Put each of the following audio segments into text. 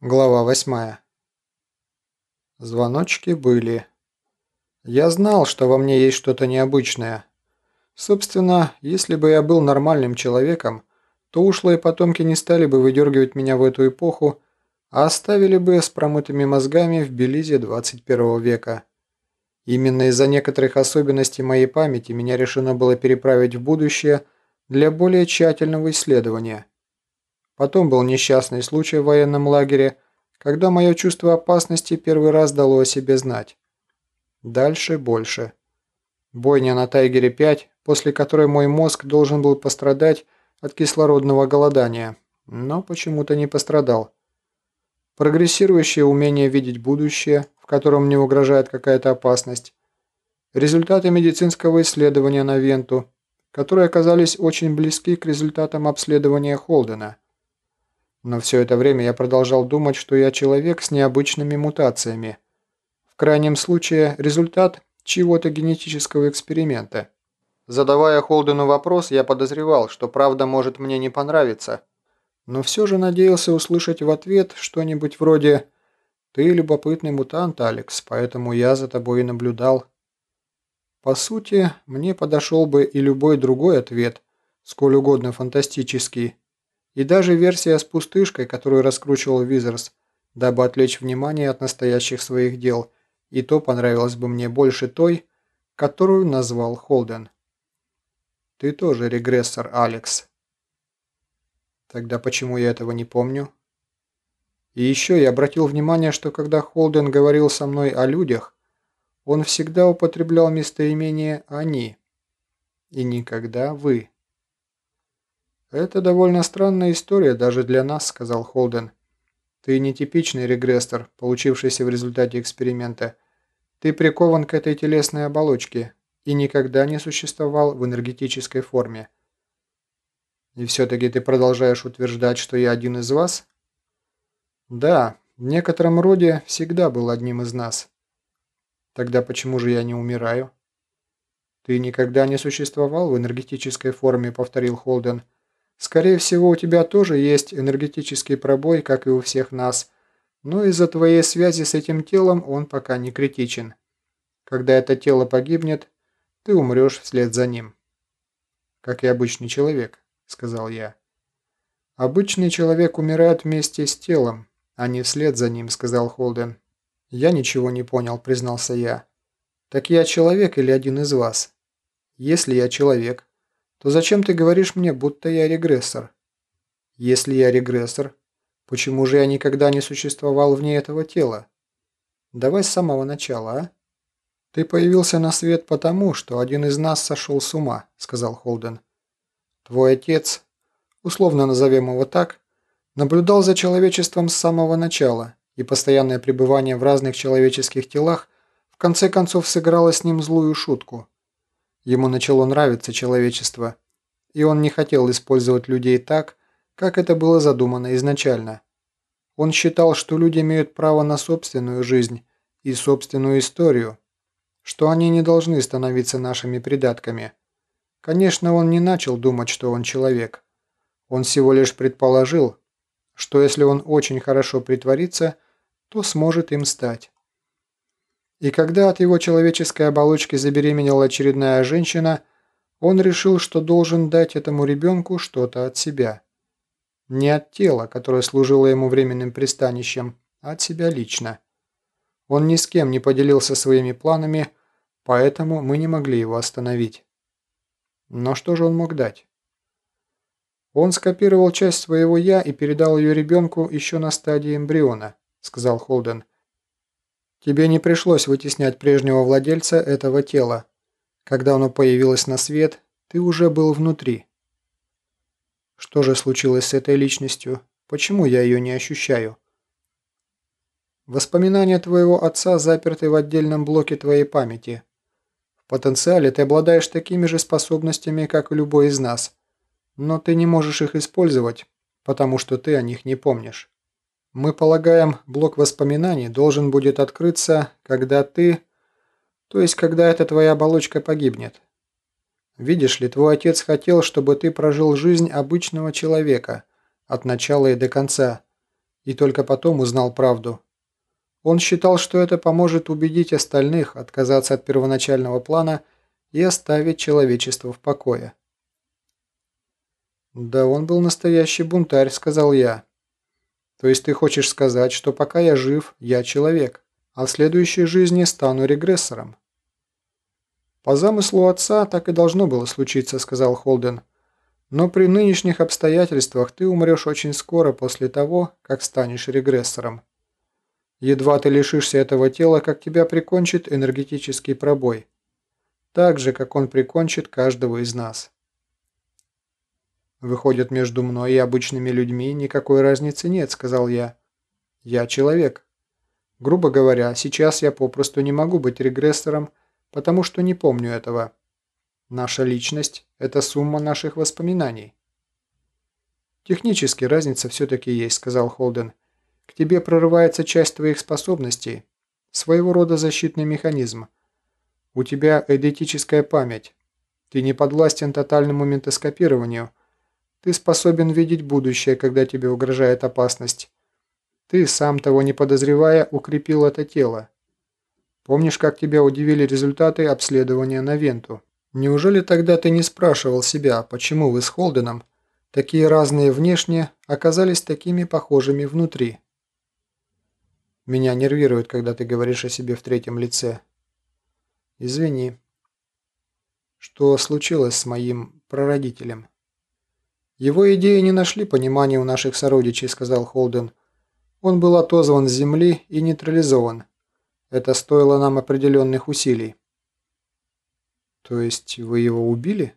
Глава восьмая. Звоночки были. Я знал, что во мне есть что-то необычное. Собственно, если бы я был нормальным человеком, то ушлые потомки не стали бы выдергивать меня в эту эпоху, а оставили бы с промытыми мозгами в Белизе 21 века. Именно из-за некоторых особенностей моей памяти меня решено было переправить в будущее для более тщательного исследования – Потом был несчастный случай в военном лагере, когда мое чувство опасности первый раз дало о себе знать. Дальше больше. Бойня на Тайгере-5, после которой мой мозг должен был пострадать от кислородного голодания, но почему-то не пострадал. Прогрессирующее умение видеть будущее, в котором мне угрожает какая-то опасность. Результаты медицинского исследования на Венту, которые оказались очень близки к результатам обследования Холдена – но все это время я продолжал думать, что я человек с необычными мутациями. В крайнем случае, результат чего-то генетического эксперимента. Задавая Холдену вопрос, я подозревал, что правда может мне не понравиться. Но все же надеялся услышать в ответ что-нибудь вроде «Ты любопытный мутант, Алекс, поэтому я за тобой и наблюдал». По сути, мне подошел бы и любой другой ответ, сколь угодно фантастический, и даже версия с пустышкой, которую раскручивал Визерс, дабы отвлечь внимание от настоящих своих дел, и то понравилось бы мне больше той, которую назвал Холден. Ты тоже регрессор, Алекс. Тогда почему я этого не помню? И еще я обратил внимание, что когда Холден говорил со мной о людях, он всегда употреблял местоимение «они» и никогда «вы». «Это довольно странная история даже для нас», — сказал Холден. «Ты не типичный регрессор, получившийся в результате эксперимента. Ты прикован к этой телесной оболочке и никогда не существовал в энергетической форме. И все-таки ты продолжаешь утверждать, что я один из вас?» «Да, в некотором роде всегда был одним из нас». «Тогда почему же я не умираю?» «Ты никогда не существовал в энергетической форме», — повторил Холден. Скорее всего, у тебя тоже есть энергетический пробой, как и у всех нас, но из-за твоей связи с этим телом он пока не критичен. Когда это тело погибнет, ты умрешь вслед за ним. Как и обычный человек, сказал я. Обычный человек умирает вместе с телом, а не вслед за ним, сказал Холден. Я ничего не понял, признался я. Так я человек или один из вас? Если я человек, то зачем ты говоришь мне, будто я регрессор? Если я регрессор, почему же я никогда не существовал вне этого тела? Давай с самого начала, а? Ты появился на свет потому, что один из нас сошел с ума, сказал Холден. Твой отец, условно назовем его так, наблюдал за человечеством с самого начала, и постоянное пребывание в разных человеческих телах в конце концов сыграло с ним злую шутку – Ему начало нравиться человечество, и он не хотел использовать людей так, как это было задумано изначально. Он считал, что люди имеют право на собственную жизнь и собственную историю, что они не должны становиться нашими придатками. Конечно, он не начал думать, что он человек. Он всего лишь предположил, что если он очень хорошо притворится, то сможет им стать. И когда от его человеческой оболочки забеременела очередная женщина, он решил, что должен дать этому ребенку что-то от себя. Не от тела, которое служило ему временным пристанищем, а от себя лично. Он ни с кем не поделился своими планами, поэтому мы не могли его остановить. Но что же он мог дать? Он скопировал часть своего «я» и передал ее ребенку еще на стадии эмбриона, сказал Холден. Тебе не пришлось вытеснять прежнего владельца этого тела. Когда оно появилось на свет, ты уже был внутри. Что же случилось с этой личностью? Почему я ее не ощущаю? Воспоминания твоего отца заперты в отдельном блоке твоей памяти. В потенциале ты обладаешь такими же способностями, как и любой из нас. Но ты не можешь их использовать, потому что ты о них не помнишь. Мы полагаем, блок воспоминаний должен будет открыться, когда ты... То есть, когда эта твоя оболочка погибнет. Видишь ли, твой отец хотел, чтобы ты прожил жизнь обычного человека, от начала и до конца, и только потом узнал правду. Он считал, что это поможет убедить остальных отказаться от первоначального плана и оставить человечество в покое. «Да он был настоящий бунтарь», — сказал я. «То есть ты хочешь сказать, что пока я жив, я человек, а в следующей жизни стану регрессором?» «По замыслу отца так и должно было случиться», — сказал Холден. «Но при нынешних обстоятельствах ты умрешь очень скоро после того, как станешь регрессором. Едва ты лишишься этого тела, как тебя прикончит энергетический пробой. Так же, как он прикончит каждого из нас». «Выходит, между мной и обычными людьми никакой разницы нет», — сказал я. «Я человек. Грубо говоря, сейчас я попросту не могу быть регрессором, потому что не помню этого. Наша личность – это сумма наших воспоминаний». «Технически разница все-таки есть», – сказал Холден. «К тебе прорывается часть твоих способностей, своего рода защитный механизм. У тебя эдетическая память. Ты не подвластен тотальному ментоскопированию, ты способен видеть будущее, когда тебе угрожает опасность. Ты, сам того не подозревая, укрепил это тело. Помнишь, как тебя удивили результаты обследования на Венту? Неужели тогда ты не спрашивал себя, почему вы с Холденом, такие разные внешне, оказались такими похожими внутри? Меня нервирует, когда ты говоришь о себе в третьем лице. Извини. Что случилось с моим прародителем? «Его идеи не нашли понимания у наших сородичей», — сказал Холден. «Он был отозван с земли и нейтрализован. Это стоило нам определенных усилий». «То есть вы его убили?»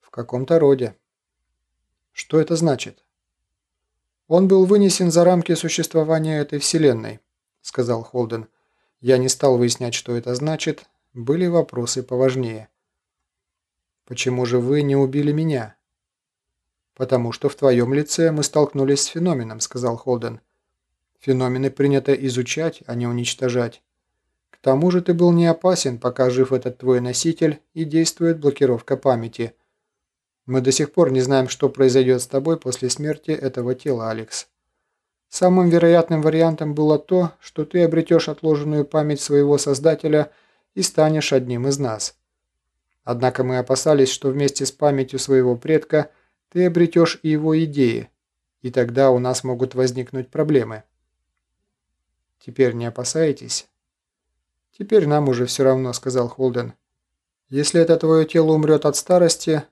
«В каком-то роде». «Что это значит?» «Он был вынесен за рамки существования этой вселенной», — сказал Холден. «Я не стал выяснять, что это значит. Были вопросы поважнее». «Почему же вы не убили меня?» «Потому что в твоем лице мы столкнулись с феноменом», — сказал Холден. «Феномены принято изучать, а не уничтожать. К тому же ты был не опасен, пока жив этот твой носитель и действует блокировка памяти. Мы до сих пор не знаем, что произойдет с тобой после смерти этого тела, Алекс. Самым вероятным вариантом было то, что ты обретешь отложенную память своего создателя и станешь одним из нас. Однако мы опасались, что вместе с памятью своего предка – ты обретешь и его идеи, и тогда у нас могут возникнуть проблемы. Теперь не опасаетесь? Теперь нам уже все равно, сказал Холден. Если это твое тело умрет от старости,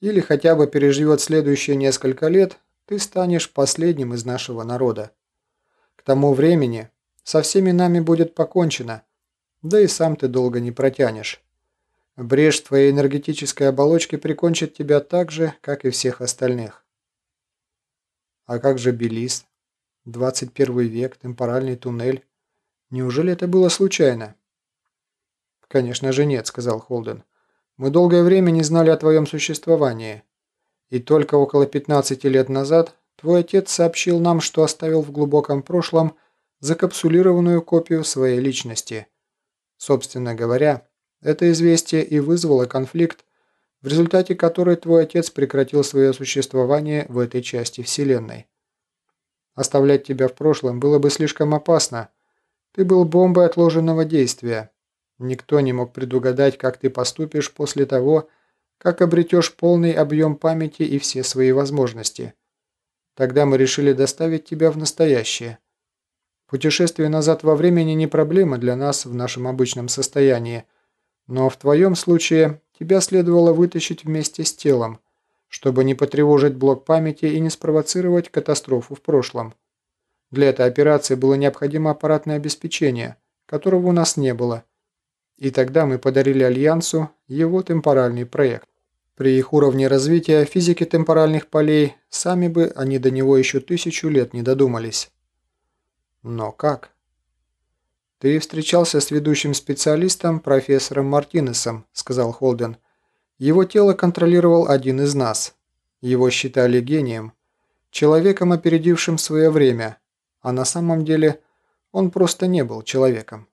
или хотя бы переживет следующие несколько лет, ты станешь последним из нашего народа. К тому времени со всеми нами будет покончено, да и сам ты долго не протянешь. Брешь твоей энергетической оболочки прикончит тебя так же, как и всех остальных. А как же Белиз? 21 век, темпоральный туннель. Неужели это было случайно? Конечно же нет, сказал Холден. Мы долгое время не знали о твоем существовании. И только около 15 лет назад твой отец сообщил нам, что оставил в глубоком прошлом закапсулированную копию своей личности. Собственно говоря, это известие и вызвало конфликт, в результате которой твой отец прекратил свое существование в этой части Вселенной. Оставлять тебя в прошлом было бы слишком опасно. Ты был бомбой отложенного действия. Никто не мог предугадать, как ты поступишь после того, как обретешь полный объем памяти и все свои возможности. Тогда мы решили доставить тебя в настоящее. Путешествие назад во времени не проблема для нас в нашем обычном состоянии – но в твоем случае тебя следовало вытащить вместе с телом, чтобы не потревожить блок памяти и не спровоцировать катастрофу в прошлом. Для этой операции было необходимо аппаратное обеспечение, которого у нас не было. И тогда мы подарили Альянсу его темпоральный проект. При их уровне развития физики темпоральных полей сами бы они до него еще тысячу лет не додумались. Но как? «Ты встречался с ведущим специалистом, профессором Мартинесом», – сказал Холден. «Его тело контролировал один из нас. Его считали гением, человеком, опередившим свое время, а на самом деле он просто не был человеком».